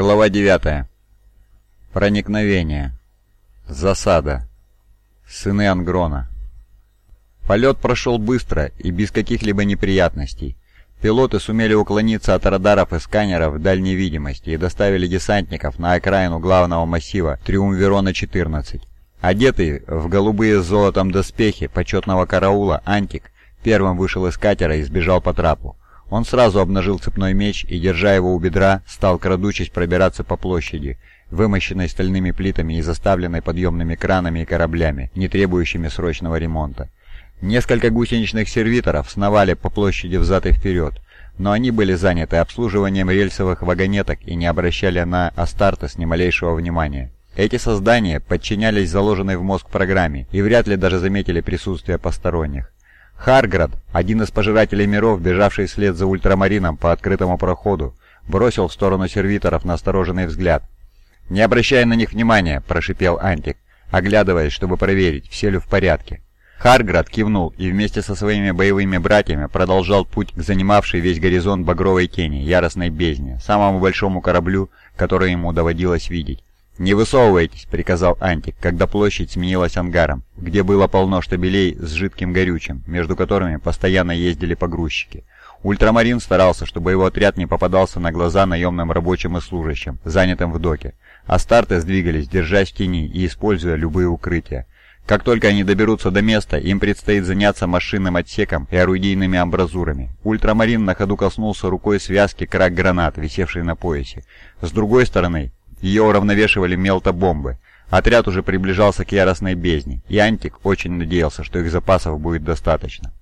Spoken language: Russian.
Глава 9. Проникновение. Засада. Сыны Ангрона. Полет прошел быстро и без каких-либо неприятностей. Пилоты сумели уклониться от радаров и сканеров дальней видимости и доставили десантников на окраину главного массива Триумвирона-14. Одетый в голубые с золотом доспехи почетного караула Антик первым вышел из катера и сбежал по трапу. Он сразу обнажил цепной меч и, держа его у бедра, стал, крадучись, пробираться по площади, вымощенной стальными плитами и заставленной подъемными кранами и кораблями, не требующими срочного ремонта. Несколько гусеничных сервиторов сновали по площади взад и вперед, но они были заняты обслуживанием рельсовых вагонеток и не обращали на Астартес ни малейшего внимания. Эти создания подчинялись заложенной в мозг программе и вряд ли даже заметили присутствие посторонних. Харград, один из пожирателей миров, бежавший вслед за ультрамарином по открытому проходу, бросил в сторону сервиторов настороженный взгляд. «Не обращай на них внимания», – прошипел Антик, оглядываясь, чтобы проверить, все ли в порядке. Харград кивнул и вместе со своими боевыми братьями продолжал путь к занимавшей весь горизонт багровой тени, яростной бездне, самому большому кораблю, который ему доводилось видеть. «Не высовывайтесь», — приказал Антик, когда площадь сменилась ангаром, где было полно штабелей с жидким горючим, между которыми постоянно ездили погрузчики. Ультрамарин старался, чтобы его отряд не попадался на глаза наемным рабочим и служащим, занятым в доке. А старты сдвигались, держась в тени и используя любые укрытия. Как только они доберутся до места, им предстоит заняться машинным отсеком и орудийными амбразурами. Ультрамарин на ходу коснулся рукой связки крак-гранат, висевшей на поясе. С другой стороны, ее уравновешивали мелтобомбы. Отряд уже приближался к яростной бездне, и Антик очень надеялся, что их запасов будет достаточно.